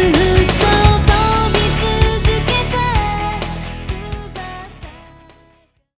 you